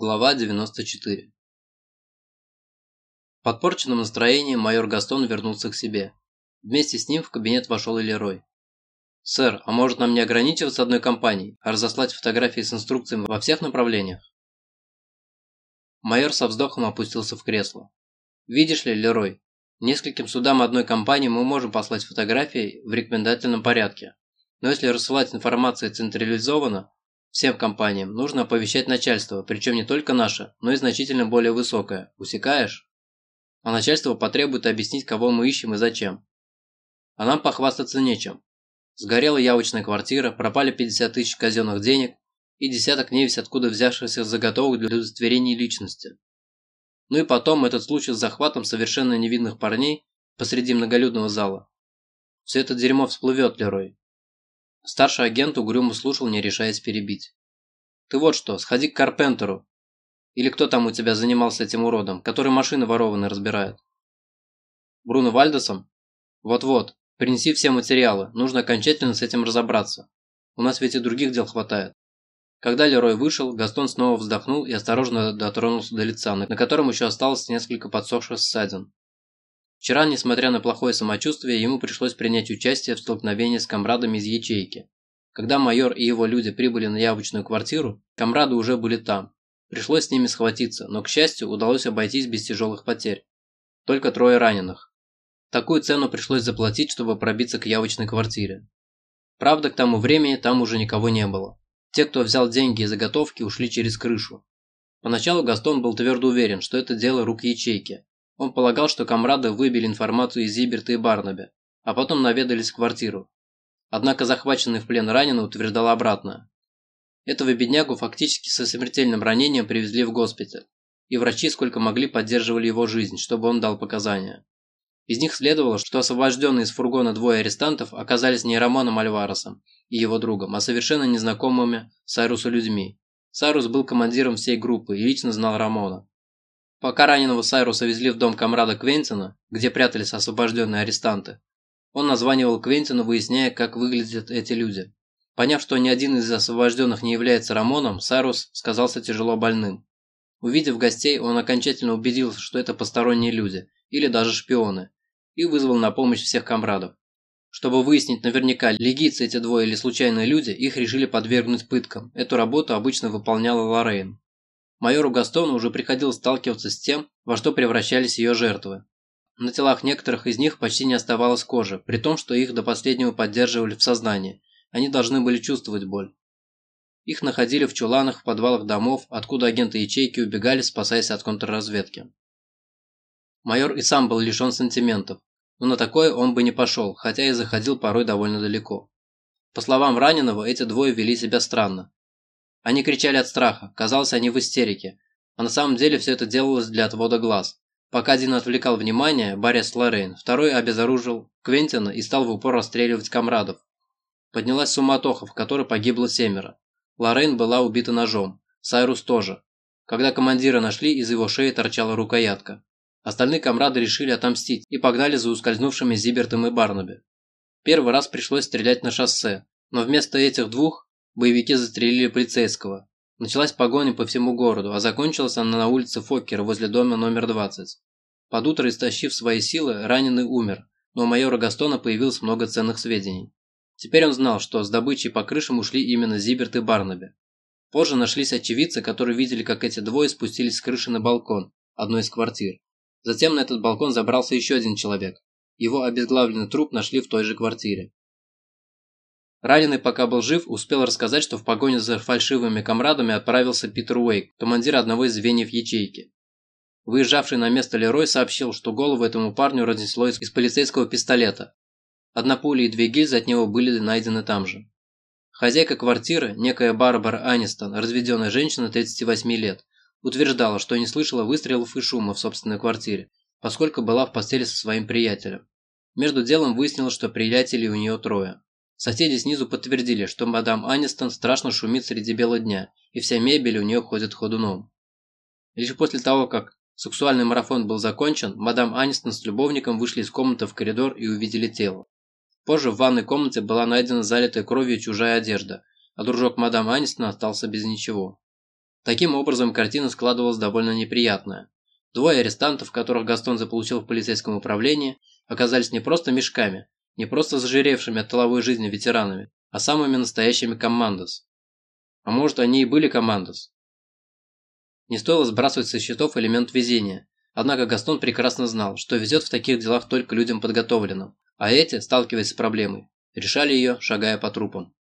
Глава 94 В подпорченном настроении майор Гастон вернулся к себе. Вместе с ним в кабинет вошел и Лерой. «Сэр, а может нам не ограничиваться одной компанией, а разослать фотографии с инструкциями во всех направлениях?» Майор со вздохом опустился в кресло. «Видишь ли, Лерой, нескольким судам одной компании мы можем послать фотографии в рекомендательном порядке. Но если рассылать информацию централизованно, Всем компаниям нужно оповещать начальство, причем не только наше, но и значительно более высокое. Усекаешь? А начальство потребует объяснить, кого мы ищем и зачем. А нам похвастаться нечем. Сгорела явочная квартира, пропали 50 тысяч казенных денег и десяток невесть откуда взявшихся заготовок для удостоверения личности. Ну и потом этот случай с захватом совершенно невинных парней посреди многолюдного зала. Все это дерьмо всплывет, Лерой. Старший агент угрюмо слушал, не решаясь перебить. «Ты вот что, сходи к Карпентеру. Или кто там у тебя занимался этим уродом, который машины ворованные разбирает?» «Бруно Вальдесом? Вот-вот, принеси все материалы, нужно окончательно с этим разобраться. У нас ведь и других дел хватает». Когда Лерой вышел, Гастон снова вздохнул и осторожно дотронулся до лица, на котором еще осталось несколько подсохших ссадин. Вчера, несмотря на плохое самочувствие, ему пришлось принять участие в столкновении с комрадами из ячейки. Когда майор и его люди прибыли на явочную квартиру, комрады уже были там. Пришлось с ними схватиться, но, к счастью, удалось обойтись без тяжелых потерь. Только трое раненых. Такую цену пришлось заплатить, чтобы пробиться к явочной квартире. Правда, к тому времени там уже никого не было. Те, кто взял деньги и заготовки, ушли через крышу. Поначалу Гастон был твердо уверен, что это дело рук ячейки, он полагал, что комрады выбили информацию из Зиберта и Барнаби, а потом наведались в квартиру. Однако захваченный в плен раненый утверждал обратное. Этого беднягу фактически со смертельным ранением привезли в госпиталь, и врачи сколько могли поддерживали его жизнь, чтобы он дал показания. Из них следовало, что освобожденные из фургона двое арестантов оказались не Рамоном Альваресом и его другом, а совершенно незнакомыми Сайрусу людьми. Сайрус был командиром всей группы и лично знал Рамона. Пока раненого Сайруса везли в дом комрада Квентина, где прятались освобожденные арестанты, он названивал Квентину, выясняя, как выглядят эти люди. Поняв, что ни один из освобожденных не является Рамоном, Сайрус сказался тяжело больным. Увидев гостей, он окончательно убедился, что это посторонние люди, или даже шпионы, и вызвал на помощь всех комрадов. Чтобы выяснить наверняка, легицы эти двое или случайные люди, их решили подвергнуть пыткам. Эту работу обычно выполняла Лоррейн. Майору Гастону уже приходилось сталкиваться с тем, во что превращались ее жертвы. На телах некоторых из них почти не оставалось кожи, при том, что их до последнего поддерживали в сознании. Они должны были чувствовать боль. Их находили в чуланах в подвалах домов, откуда агенты ячейки убегали, спасаясь от контрразведки. Майор и сам был лишен сантиментов, но на такое он бы не пошел, хотя и заходил порой довольно далеко. По словам раненого, эти двое вели себя странно. Они кричали от страха, казалось, они в истерике, а на самом деле все это делалось для отвода глаз. Пока один отвлекал внимание, Борис Лоррейн, второй обезоружил Квентина и стал в упор расстреливать комрадов. Поднялась суматоха, в которой погибло семеро. Лоррейн была убита ножом, Сайрус тоже. Когда командира нашли, из его шеи торчала рукоятка. Остальные комрады решили отомстить и погнали за ускользнувшими Зибертом и Барнаби. Первый раз пришлось стрелять на шоссе, но вместо этих двух боевики застрелили полицейского. Началась погоня по всему городу, а закончилась она на улице Фоккера возле дома номер 20. Под утро, истощив свои силы, раненый умер, но у майора Гастона появилось много ценных сведений. Теперь он знал, что с добычей по крышам ушли именно Зиберт и Барнаби. Позже нашлись очевидцы, которые видели, как эти двое спустились с крыши на балкон одной из квартир. Затем на этот балкон забрался еще один человек. Его обезглавленный труп нашли в той же квартире. Раненый, пока был жив, успел рассказать, что в погоне за фальшивыми комрадами отправился Питер Уэйк, командир одного из звеньев ячейки. Выезжавший на место Лерой сообщил, что голову этому парню разнесло из, из полицейского пистолета. Одна пуля и две гильзы от него были найдены там же. Хозяйка квартиры, некая Барбара Анистон, разведенная женщина 38 лет, утверждала, что не слышала выстрелов и шума в собственной квартире, поскольку была в постели со своим приятелем. Между делом выяснилось, что приятелей у нее трое. Соседи снизу подтвердили, что мадам Анистон страшно шумит среди бела дня, и вся мебель у нее ходит ходуном. Лишь после того, как сексуальный марафон был закончен, мадам Анистон с любовником вышли из комнаты в коридор и увидели тело. Позже в ванной комнате была найдена залитая кровью чужая одежда, а дружок мадам Анистон остался без ничего. Таким образом, картина складывалась довольно неприятная. Двое арестантов, которых Гастон заполучил в полицейском управлении, оказались не просто мешками, не просто зажиревшими от тыловой жизни ветеранами, а самыми настоящими командос. А может, они и были командос? Не стоило сбрасывать со счетов элемент везения, однако Гастон прекрасно знал, что везет в таких делах только людям подготовленным, а эти, сталкиваясь с проблемой, решали ее, шагая по трупам.